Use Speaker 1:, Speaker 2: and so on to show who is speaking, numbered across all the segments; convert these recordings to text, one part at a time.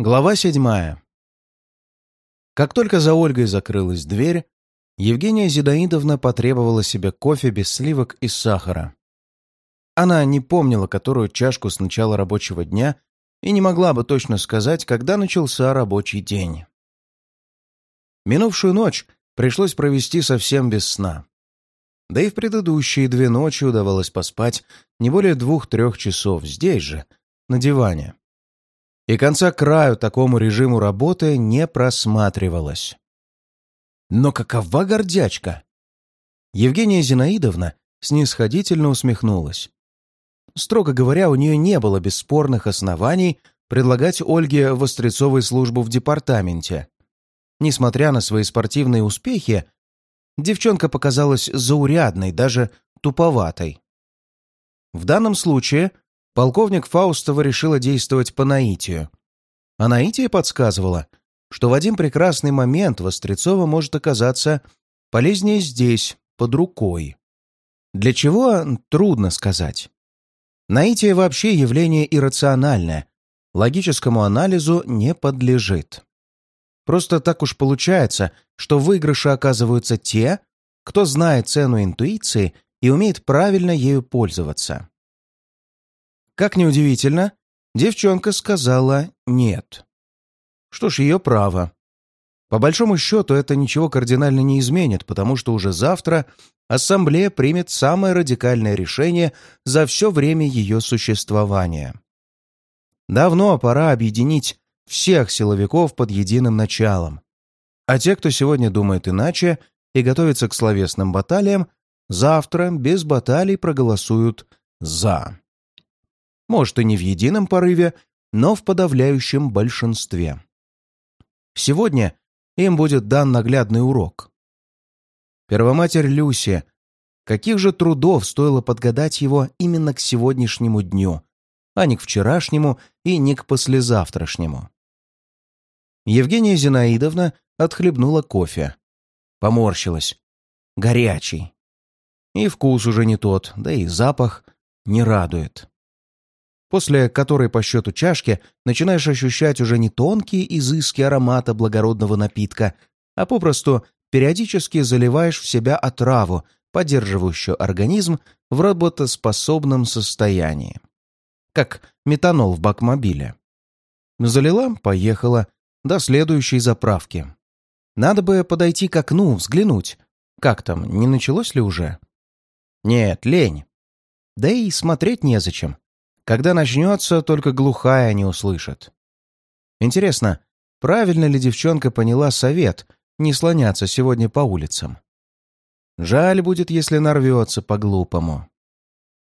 Speaker 1: Глава седьмая. Как только за Ольгой закрылась дверь, Евгения Зидаидовна потребовала себе кофе без сливок и сахара. Она не помнила, которую чашку с начала рабочего дня и не могла бы точно сказать, когда начался рабочий день. Минувшую ночь пришлось провести совсем без сна. Да и в предыдущие две ночи удавалось поспать не более двух-трех часов здесь же, на диване и конца краю такому режиму работы не просматривалось. Но какова гордячка? Евгения Зинаидовна снисходительно усмехнулась. Строго говоря, у нее не было бесспорных оснований предлагать Ольге Вострецовой службу в департаменте. Несмотря на свои спортивные успехи, девчонка показалась заурядной, даже туповатой. В данном случае полковник Фаустова решила действовать по наитию. А наитие подсказывало, что в один прекрасный момент Вострецова может оказаться полезнее здесь, под рукой. Для чего — трудно сказать. Наитие вообще явление иррациональное, логическому анализу не подлежит. Просто так уж получается, что выигрыши оказываются те, кто знает цену интуиции и умеет правильно ею пользоваться. Как неудивительно, девчонка сказала «нет». Что ж, ее право. По большому счету, это ничего кардинально не изменит, потому что уже завтра Ассамблея примет самое радикальное решение за все время ее существования. Давно пора объединить всех силовиков под единым началом. А те, кто сегодня думает иначе и готовится к словесным баталиям, завтра без баталий проголосуют «за». Может, и не в едином порыве, но в подавляющем большинстве. Сегодня им будет дан наглядный урок. Первоматерь Люси, каких же трудов стоило подгадать его именно к сегодняшнему дню, а не к вчерашнему и не к послезавтрашнему. Евгения Зинаидовна отхлебнула кофе. Поморщилась. Горячий. И вкус уже не тот, да и запах не радует после которой по счету чашки начинаешь ощущать уже не тонкие изыски аромата благородного напитка, а попросту периодически заливаешь в себя отраву, поддерживающую организм в работоспособном состоянии. Как метанол в бакмобиле. Залила, поехала, до следующей заправки. Надо бы подойти к окну, взглянуть. Как там, не началось ли уже? Нет, лень. Да и смотреть незачем. Когда начнется, только глухая не услышит. Интересно, правильно ли девчонка поняла совет не слоняться сегодня по улицам? Жаль будет, если нарвется по-глупому.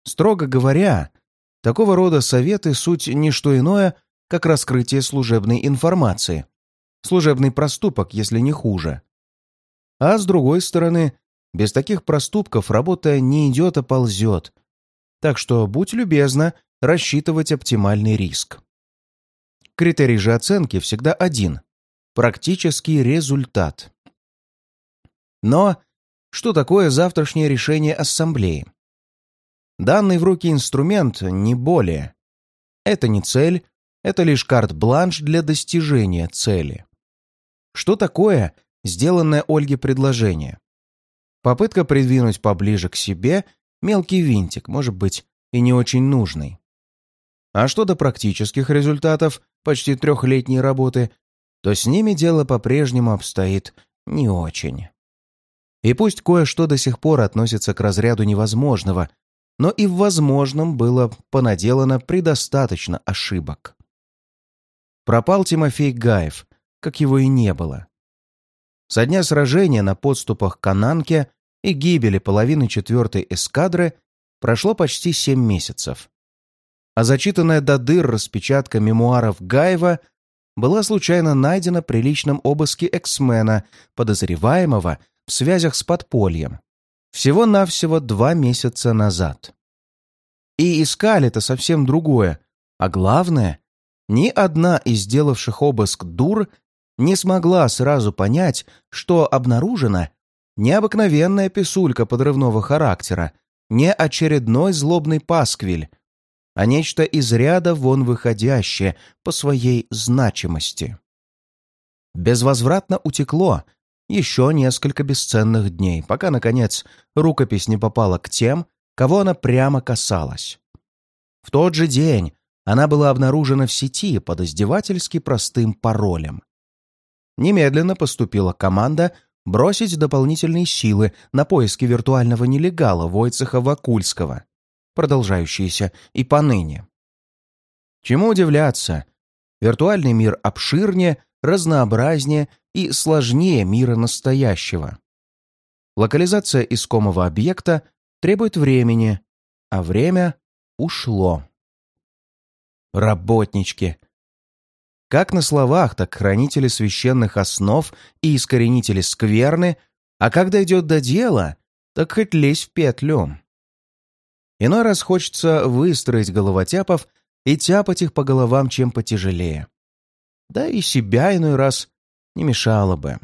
Speaker 1: Строго говоря, такого рода советы — суть не что иное, как раскрытие служебной информации. Служебный проступок, если не хуже. А с другой стороны, без таких проступков работа не идет, а ползет. Так что будь любезна рассчитывать оптимальный риск. Критерий же оценки всегда один – практический результат. Но что такое завтрашнее решение ассамблеи? Данный в руки инструмент не более. Это не цель, это лишь карт-бланш для достижения цели. Что такое сделанное Ольге предложение? Попытка придвинуть поближе к себе мелкий винтик, может быть, и не очень нужный. А что до практических результатов почти трехлетней работы, то с ними дело по-прежнему обстоит не очень. И пусть кое-что до сих пор относится к разряду невозможного, но и в возможном было понаделано предостаточно ошибок. Пропал Тимофей Гаев, как его и не было. Со дня сражения на подступах к Ананке и гибели половины четвертой эскадры прошло почти семь месяцев а зачитанная до дыр распечатка мемуаров Гаева была случайно найдена при личном обыске эксмена, подозреваемого в связях с подпольем, всего-навсего два месяца назад. И искали-то совсем другое, а главное, ни одна из сделавших обыск дур не смогла сразу понять, что обнаружена необыкновенная писулька подрывного характера, не очередной злобный пасквиль, а нечто из ряда вон выходящее по своей значимости. Безвозвратно утекло еще несколько бесценных дней, пока, наконец, рукопись не попала к тем, кого она прямо касалась. В тот же день она была обнаружена в сети под издевательски простым паролем. Немедленно поступила команда бросить дополнительные силы на поиски виртуального нелегала Войцеха Вакульского, продолжающиеся и поныне. Чему удивляться? Виртуальный мир обширнее, разнообразнее и сложнее мира настоящего. Локализация искомого объекта требует времени, а время ушло. Работнички. Как на словах, так хранители священных основ и искоренители скверны, а когда идет до дела, так хоть лезь в петлю. Иной раз хочется выстроить головотяпов и тяпать их по головам чем потяжелее. Да и себя иной раз не мешало бы.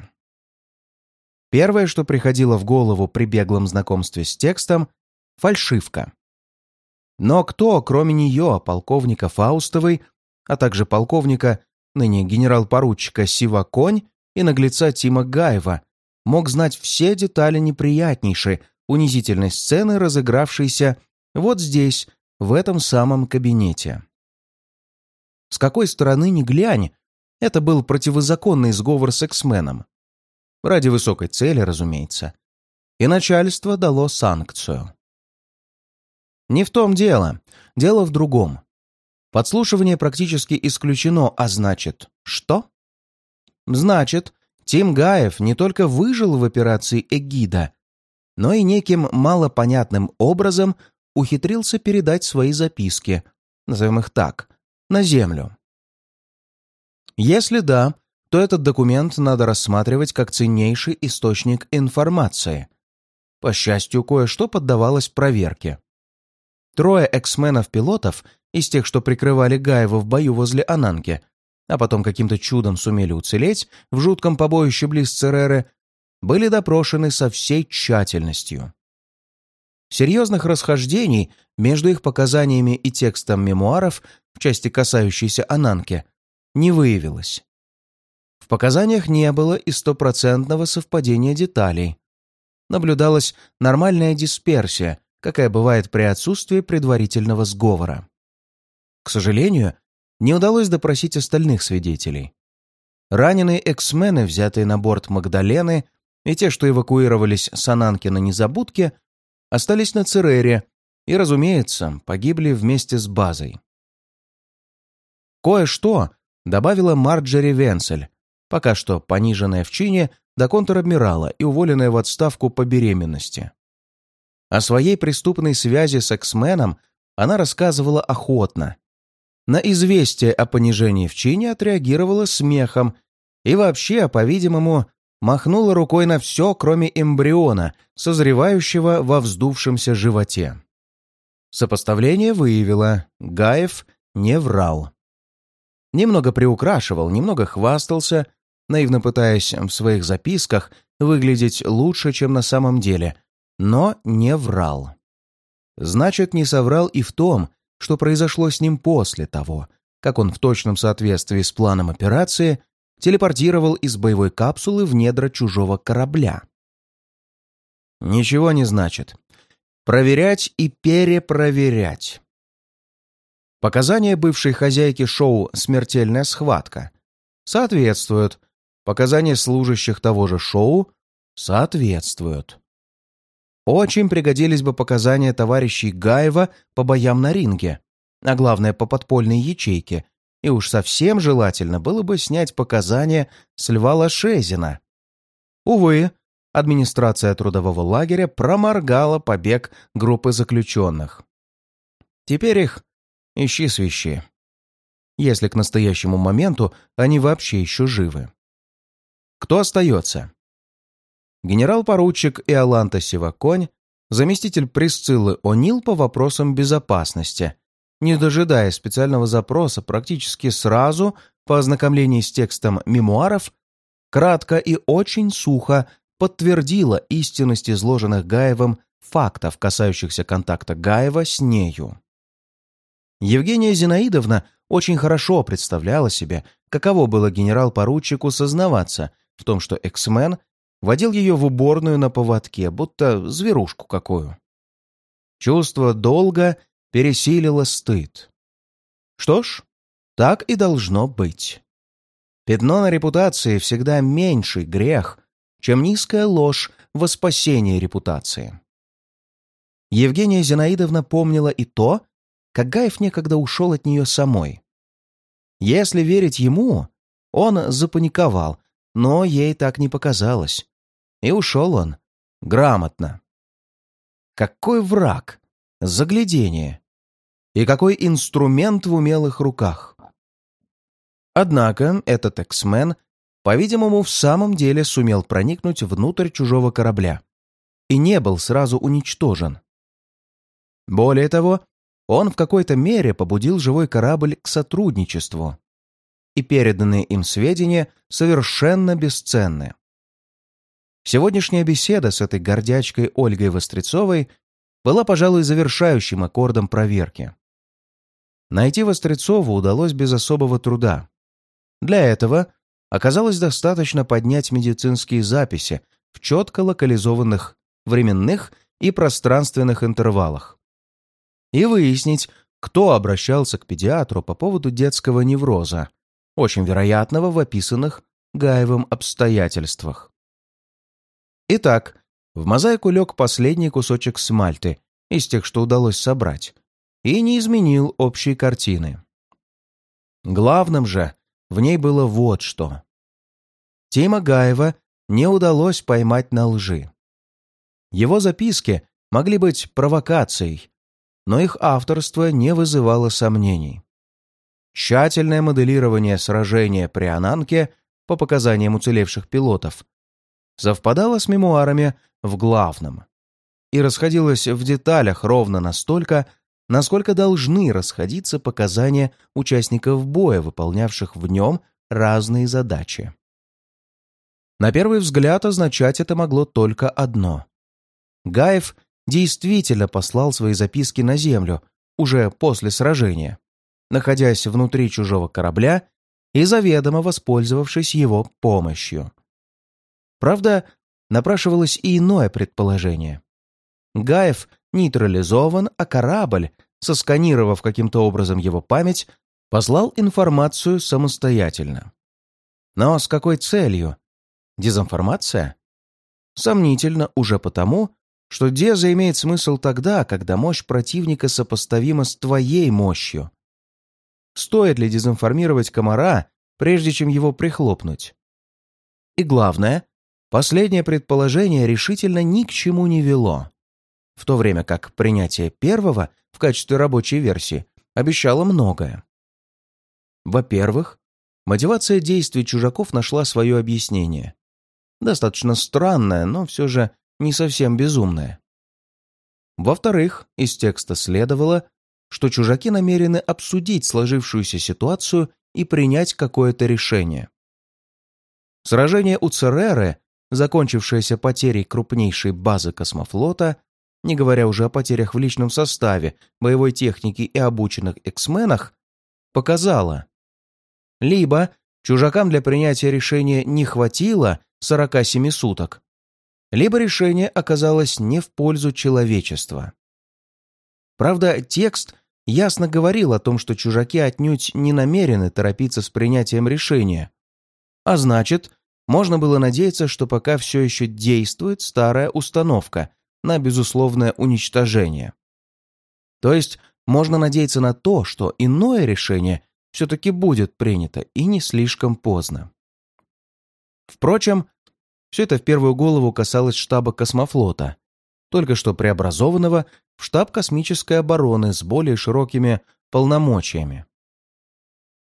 Speaker 1: Первое, что приходило в голову при беглом знакомстве с текстом — фальшивка. Но кто, кроме нее, полковника Фаустовой, а также полковника, ныне генерал-поручика Сива Конь и наглеца Тима Гаева, мог знать все детали неприятнейшей, унизительной сцены, разыгравшейся вот здесь, в этом самом кабинете. С какой стороны ни глянь, это был противозаконный сговор с эксменом. Ради высокой цели, разумеется. И начальство дало санкцию. Не в том дело. Дело в другом. Подслушивание практически исключено, а значит, что? Значит, Тим Гаев не только выжил в операции «Эгида», но и неким малопонятным образом ухитрился передать свои записки, назовем их так, на Землю. Если да, то этот документ надо рассматривать как ценнейший источник информации. По счастью, кое-что поддавалось проверке. Трое эксменов-пилотов из тех, что прикрывали Гаева в бою возле Ананки, а потом каким-то чудом сумели уцелеть в жутком побоище близ Цереры, были допрошены со всей тщательностью. Серьезных расхождений между их показаниями и текстом мемуаров в части, касающейся Ананки, не выявилось. В показаниях не было и стопроцентного совпадения деталей. Наблюдалась нормальная дисперсия, какая бывает при отсутствии предварительного сговора. К сожалению, не удалось допросить остальных свидетелей. Раненые эксмены, взятые на борт Магдалены, и те, что эвакуировались с Ананки на Незабудке, остались на Церере и, разумеется, погибли вместе с базой. Кое-что добавила Марджери Венцель, пока что пониженная в чине до контр-адмирала и уволенная в отставку по беременности. О своей преступной связи с эксменом она рассказывала охотно. На известие о понижении в чине отреагировала смехом и вообще, по-видимому, махнула рукой на все, кроме эмбриона, созревающего во вздувшемся животе. Сопоставление выявило, Гаев не врал. Немного приукрашивал, немного хвастался, наивно пытаясь в своих записках выглядеть лучше, чем на самом деле, но не врал. Значит, не соврал и в том, что произошло с ним после того, как он в точном соответствии с планом операции телепортировал из боевой капсулы в недра чужого корабля. Ничего не значит. Проверять и перепроверять. Показания бывшей хозяйки шоу «Смертельная схватка» соответствуют. Показания служащих того же шоу соответствуют. Очень пригодились бы показания товарищей Гаева по боям на ринге, а главное по подпольной ячейке, и уж совсем желательно было бы снять показания с Льва Лошезина. Увы, администрация трудового лагеря проморгала побег группы заключенных. Теперь их ищи свищи. Если к настоящему моменту они вообще еще живы. Кто остается? Генерал-поручик Иоланта Сиваконь, заместитель Присциллы О'Нил по вопросам безопасности, не дожидаясь специального запроса практически сразу по ознакомлении с текстом мемуаров, кратко и очень сухо подтвердила истинность изложенных Гаевым фактов, касающихся контакта Гаева с нею. Евгения Зинаидовна очень хорошо представляла себе, каково было генерал-поручику сознаваться в том, что эксмен водил ее в уборную на поводке, будто зверушку какую. Чувство долга пересилило стыд. Что ж, так и должно быть. Пятно на репутации всегда меньший грех, чем низкая ложь во спасение репутации. Евгения Зинаидовна помнила и то, как Гаев некогда ушел от нее самой. Если верить ему, он запаниковал, но ей так не показалось. И ушел он грамотно. Какой враг! Заглядение! И какой инструмент в умелых руках! Однако этот эксмен, по-видимому, в самом деле сумел проникнуть внутрь чужого корабля и не был сразу уничтожен. Более того, он в какой-то мере побудил живой корабль к сотрудничеству. И переданные им сведения совершенно бесценны. Сегодняшняя беседа с этой гордячкой Ольгой Вострецовой была, пожалуй, завершающим аккордом проверки. Найти Вострецову удалось без особого труда. Для этого оказалось достаточно поднять медицинские записи в четко локализованных временных и пространственных интервалах и выяснить, кто обращался к педиатру по поводу детского невроза, очень вероятного в описанных Гаевым обстоятельствах. Итак, в мозаику лег последний кусочек смальты из тех, что удалось собрать, и не изменил общей картины. Главным же в ней было вот что. Тима Гаева не удалось поймать на лжи. Его записки могли быть провокацией, но их авторство не вызывало сомнений. Тщательное моделирование сражения при Ананке по показаниям уцелевших пилотов совпадало с мемуарами в главном и расходилось в деталях ровно настолько, насколько должны расходиться показания участников боя, выполнявших в нем разные задачи. На первый взгляд означать это могло только одно. Гаев действительно послал свои записки на Землю уже после сражения, находясь внутри чужого корабля и заведомо воспользовавшись его помощью. Правда, напрашивалось и иное предположение. Гаев нейтрализован, а корабль, сосканировав каким-то образом его память, послал информацию самостоятельно. Но с какой целью? Дезинформация? Сомнительно уже потому, что Деза имеет смысл тогда, когда мощь противника сопоставима с твоей мощью. Стоит ли дезинформировать комара, прежде чем его прихлопнуть? И главное, последнее предположение решительно ни к чему не вело, в то время как принятие первого в качестве рабочей версии обещало многое. Во-первых, мотивация действий чужаков нашла свое объяснение. Достаточно странное, но все же не совсем безумное. Во-вторых, из текста следовало, что чужаки намерены обсудить сложившуюся ситуацию и принять какое-то решение. Сражение у Цереры, закончившееся потерей крупнейшей базы космофлота, не говоря уже о потерях в личном составе, боевой технике и обученных эксменах, показало, либо чужакам для принятия решения не хватило 47 суток, либо решение оказалось не в пользу человечества. Правда, текст ясно говорил о том, что чужаки отнюдь не намерены торопиться с принятием решения. А значит, можно было надеяться, что пока все еще действует старая установка на безусловное уничтожение. То есть можно надеяться на то, что иное решение все-таки будет принято и не слишком поздно. Впрочем, все это в первую голову касалось штаба космофлота, только что преобразованного в штаб космической обороны с более широкими полномочиями.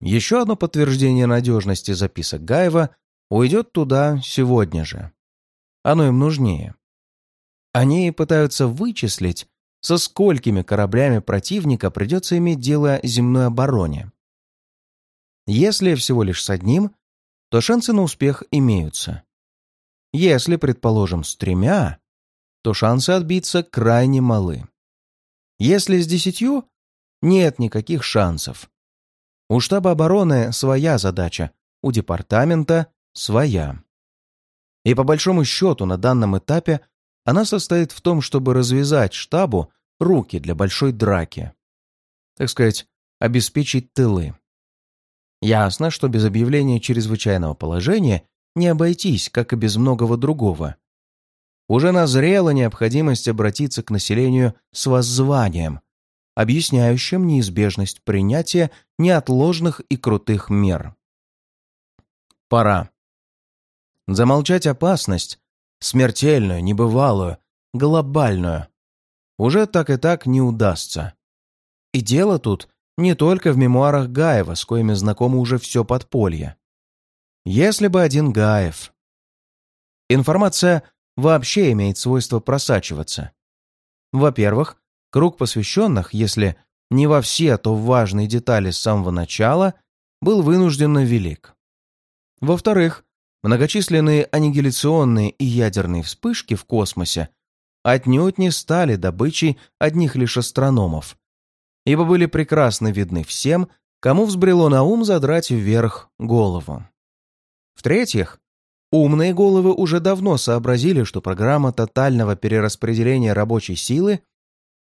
Speaker 1: Еще одно подтверждение надежности записок Гаева уйдет туда сегодня же. Оно им нужнее. Они пытаются вычислить, со сколькими кораблями противника придется иметь дело земной обороне. Если всего лишь с одним, то шансы на успех имеются. Если, предположим, с тремя, то шансы отбиться крайне малы. Если с десятью, нет никаких шансов. У штаба обороны своя задача, у департамента своя. И по большому счету на данном этапе она состоит в том, чтобы развязать штабу руки для большой драки. Так сказать, обеспечить тылы. Ясно, что без объявления чрезвычайного положения не обойтись, как и без многого другого. Уже назрела необходимость обратиться к населению с воззванием, объясняющим неизбежность принятия неотложных и крутых мер. Пора. Замолчать опасность, смертельную, небывалую, глобальную, уже так и так не удастся. И дело тут не только в мемуарах Гаева, с коими знакомо уже все подполье. Если бы один Гаев. Информация вообще имеет свойство просачиваться. Во-первых, круг посвященных, если не во все, то в важные детали с самого начала, был вынужденно велик. Во-вторых, многочисленные аннигиляционные и ядерные вспышки в космосе отнюдь не стали добычей одних лишь астрономов, ибо были прекрасно видны всем, кому взбрело на ум задрать вверх голову. В-третьих, умные головы уже давно сообразили, что программа тотального перераспределения рабочей силы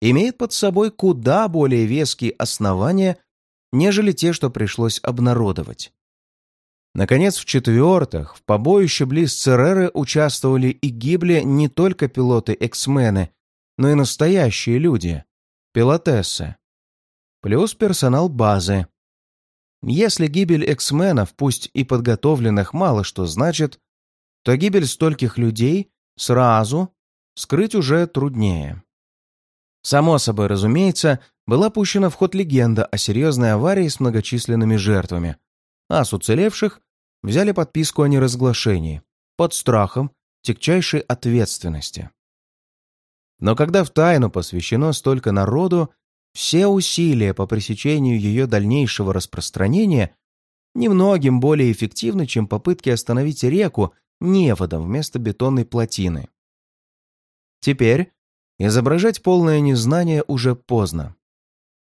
Speaker 1: имеет под собой куда более веские основания, нежели те, что пришлось обнародовать. Наконец, в-четвертых, в побоище близ Цереры участвовали и гибли не только пилоты-эксмены, но и настоящие люди, пилотессы, плюс персонал базы, если гибель эксменов, пусть и подготовленных, мало что значит, то гибель стольких людей сразу скрыть уже труднее. Само собой, разумеется, была пущена в ход легенда о серьезной аварии с многочисленными жертвами, а с уцелевших взяли подписку о неразглашении под страхом тягчайшей ответственности. Но когда в тайну посвящено столько народу, все усилия по пресечению ее дальнейшего распространения немногим более эффективны, чем попытки остановить реку неводом вместо бетонной плотины. Теперь изображать полное незнание уже поздно.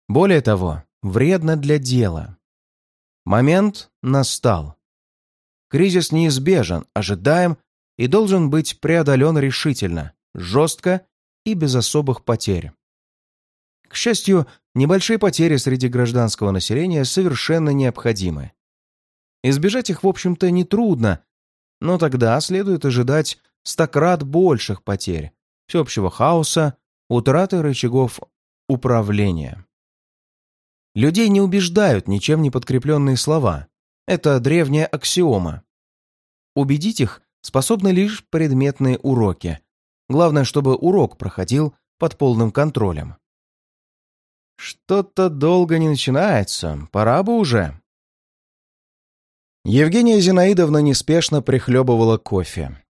Speaker 1: Более того, вредно для дела. Момент настал. Кризис неизбежен, ожидаем и должен быть преодолен решительно, жестко и без особых потерь. К счастью, небольшие потери среди гражданского населения совершенно необходимы. Избежать их, в общем-то, нетрудно, но тогда следует ожидать стократ больших потерь, всеобщего хаоса, утраты рычагов управления. Людей не убеждают ничем не подкрепленные слова. Это древняя аксиома. Убедить их способны лишь предметные уроки. Главное, чтобы урок проходил под полным контролем. Что-то долго не начинается. Пора бы уже. Евгения Зинаидовна неспешно прихлебывала кофе.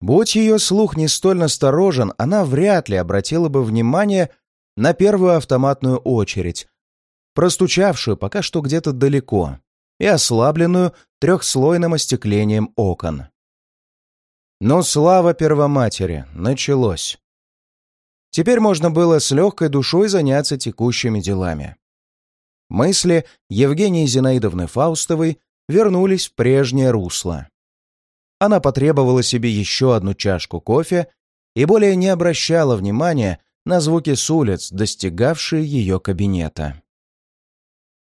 Speaker 1: Будь ее слух не столь насторожен, она вряд ли обратила бы внимание на первую автоматную очередь, простучавшую пока что где-то далеко и ослабленную трехслойным остеклением окон. Но слава Первоматери, началось. Теперь можно было с легкой душой заняться текущими делами. Мысли Евгении Зинаидовны Фаустовой вернулись в прежнее русло. Она потребовала себе еще одну чашку кофе и более не обращала внимания на звуки с улиц, достигавшие ее кабинета.